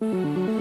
Corrupt,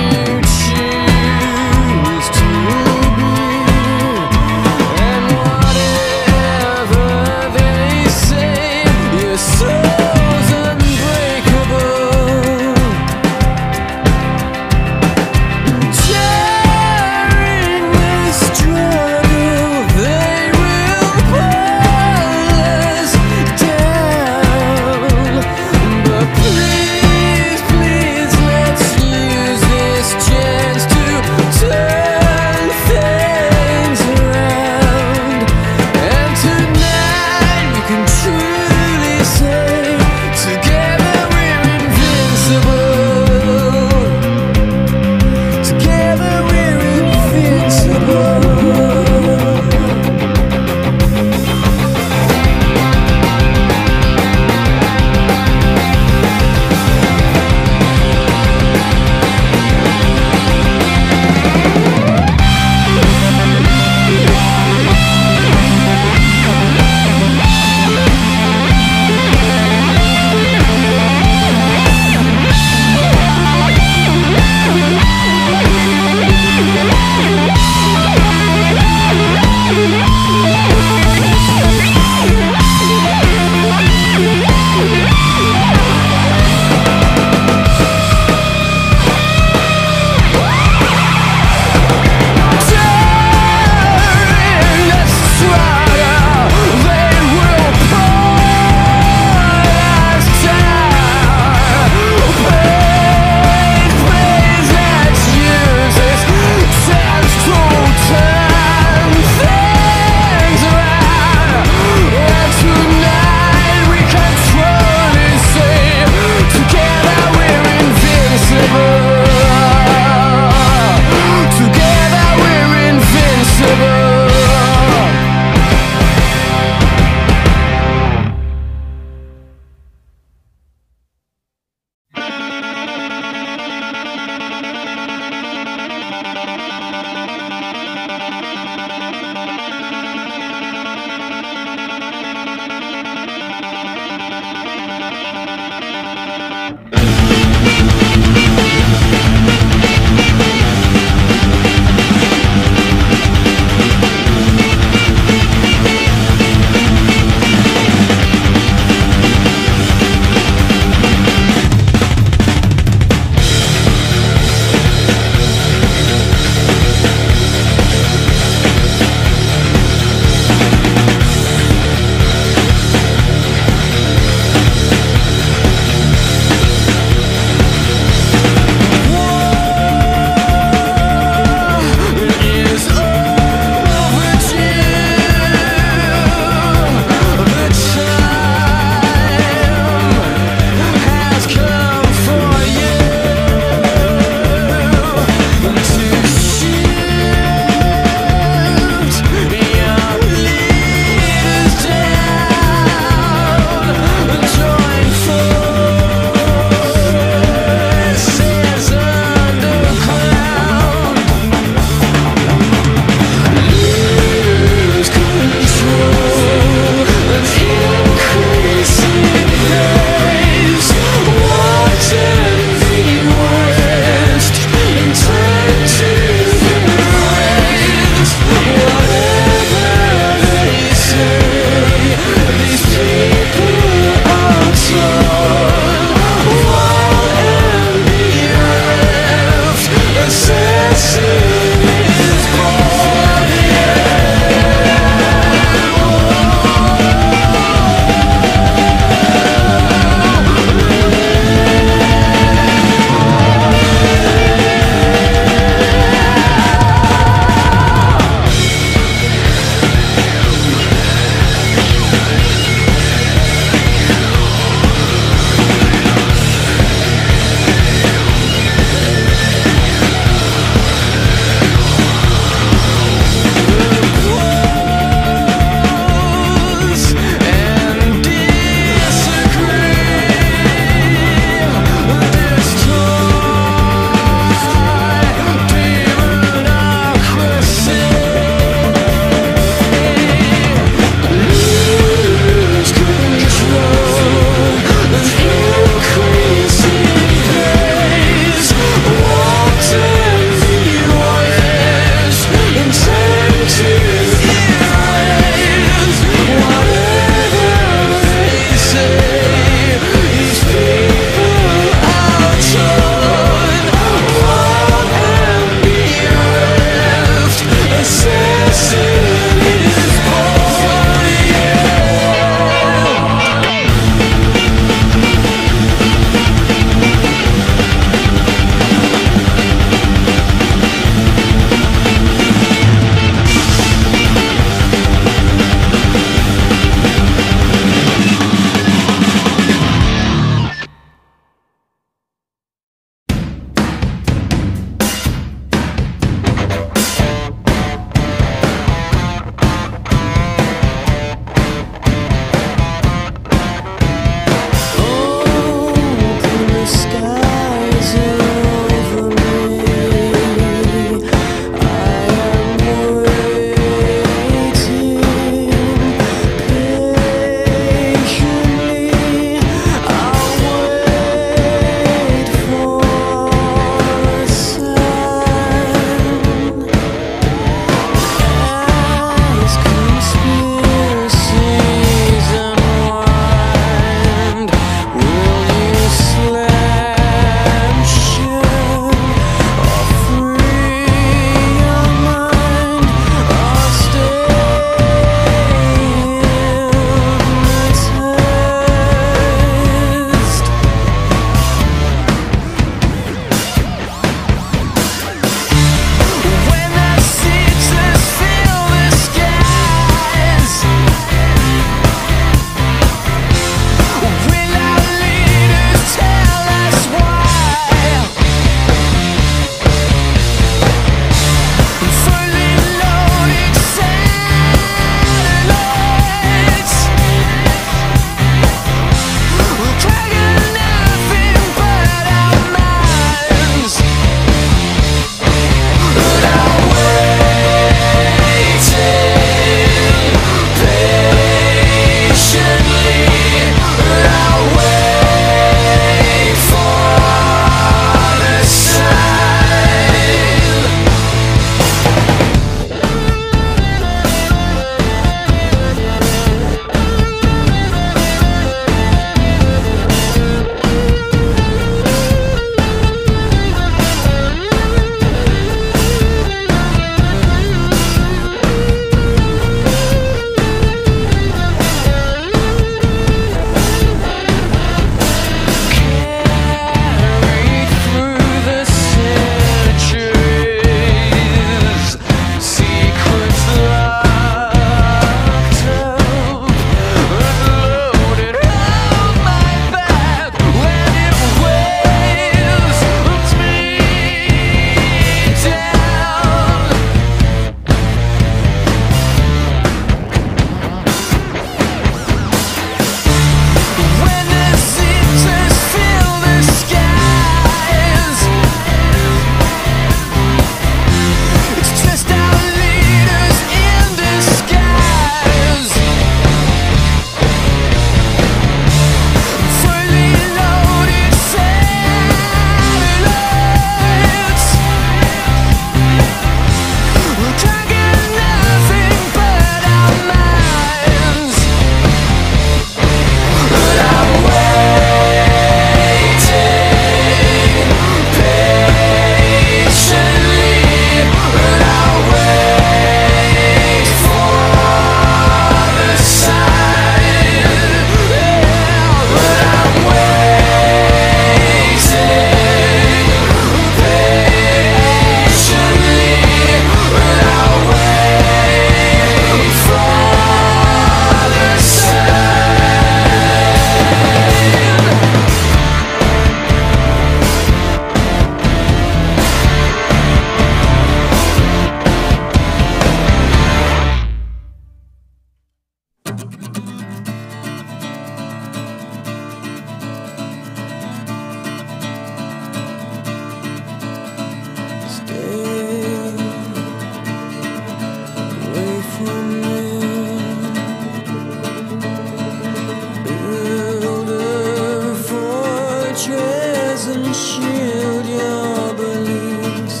fortress and shield your beliefs.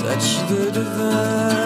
Touch the divine.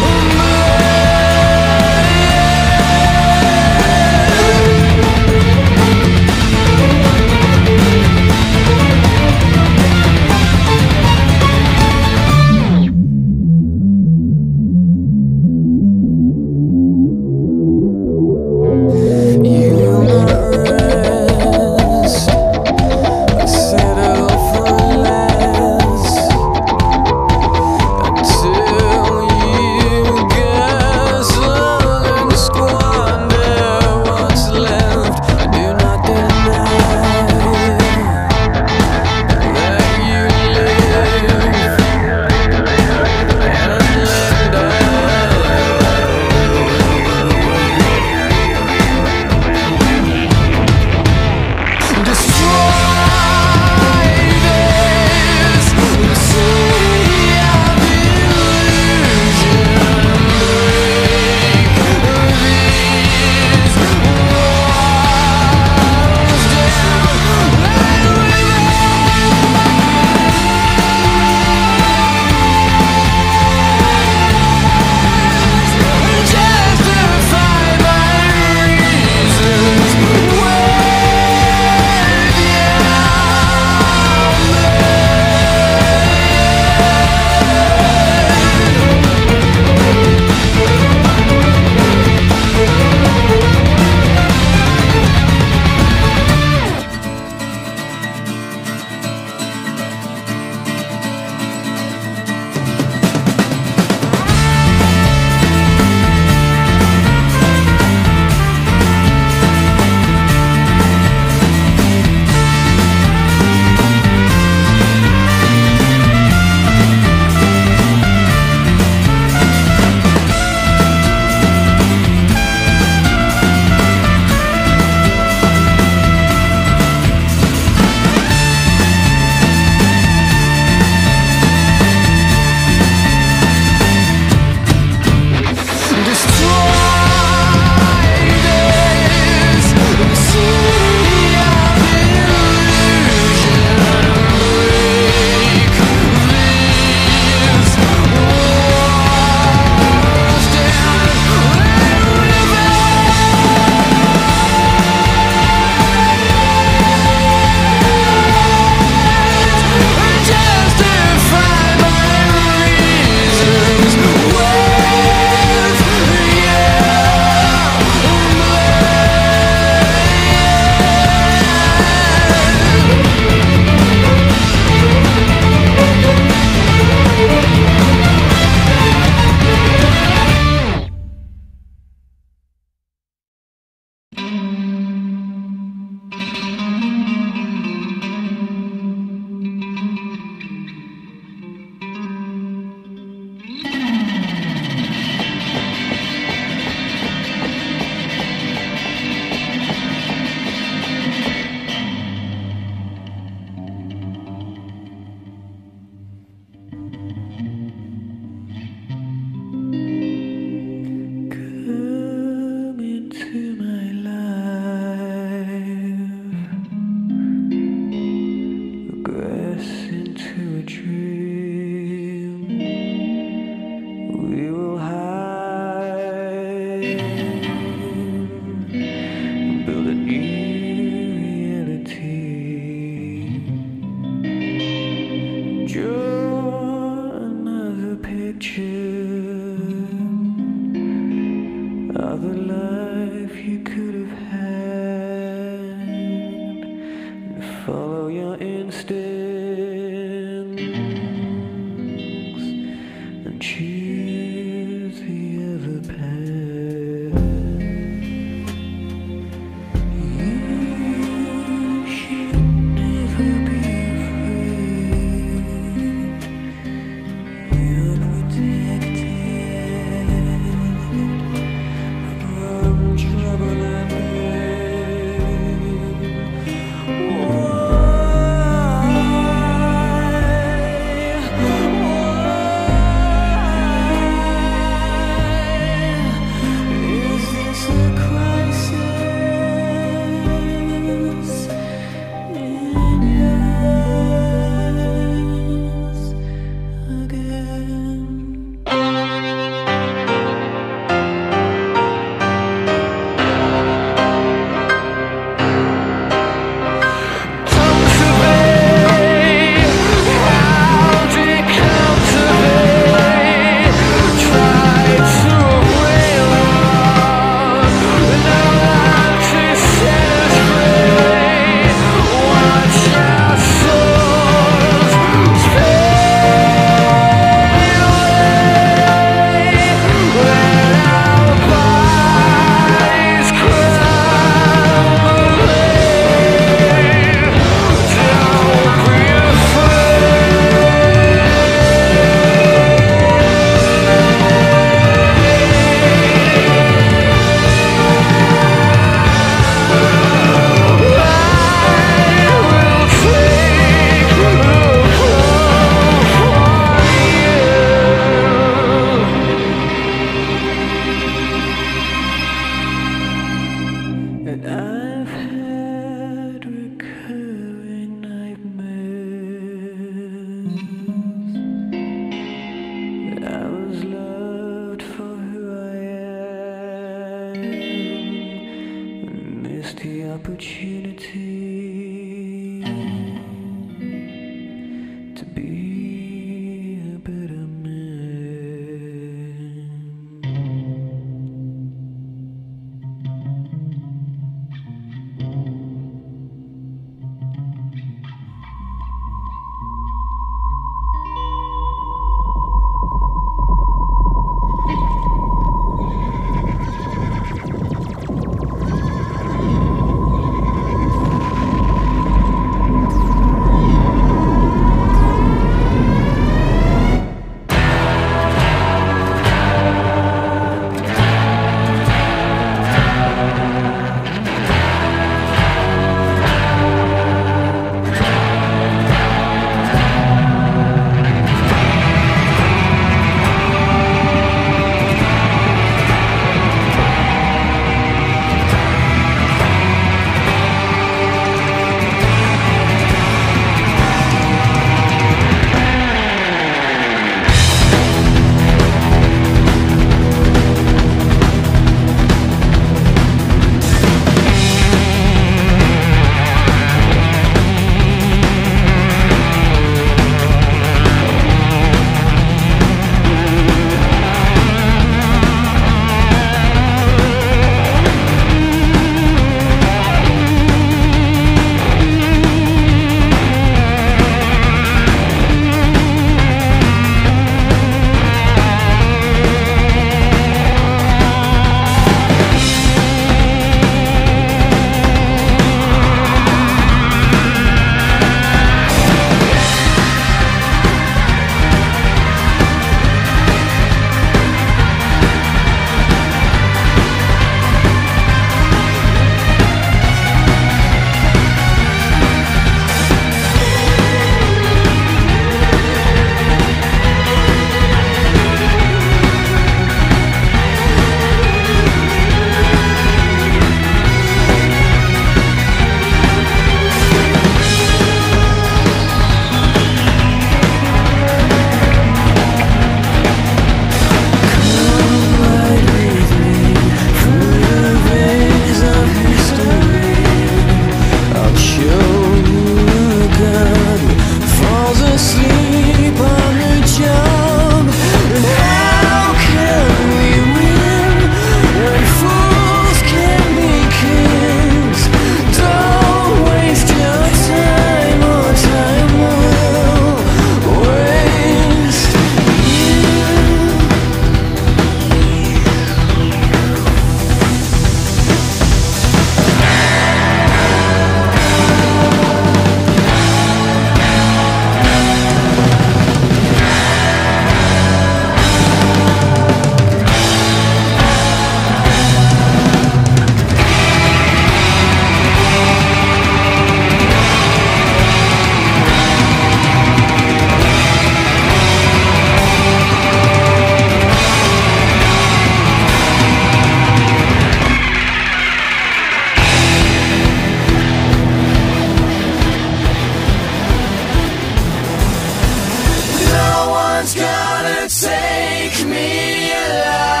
one's gonna take me alive.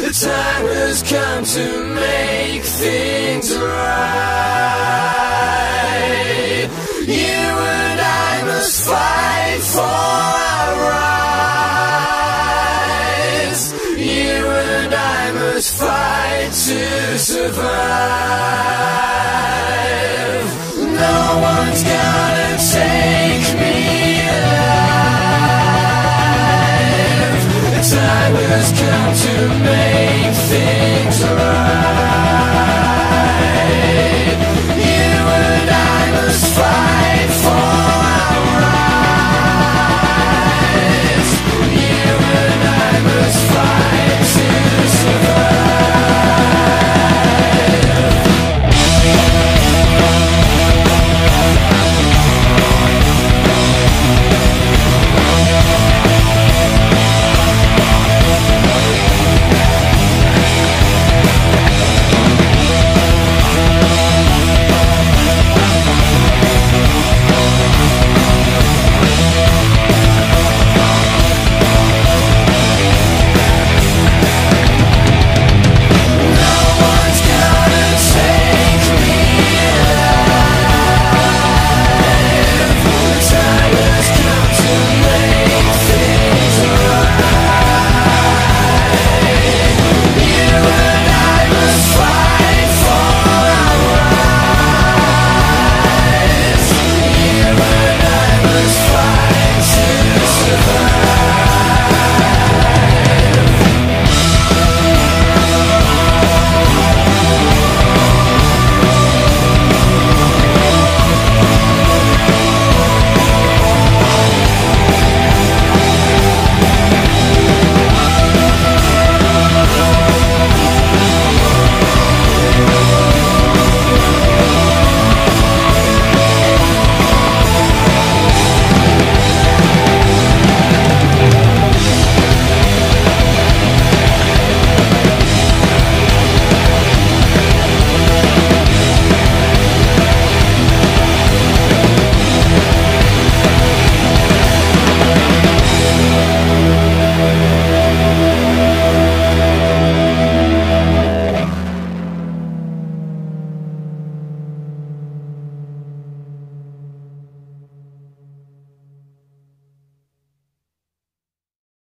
The time has come to make things right. You and I must fight for our rights. You and I must fight to survive. No one's gonna to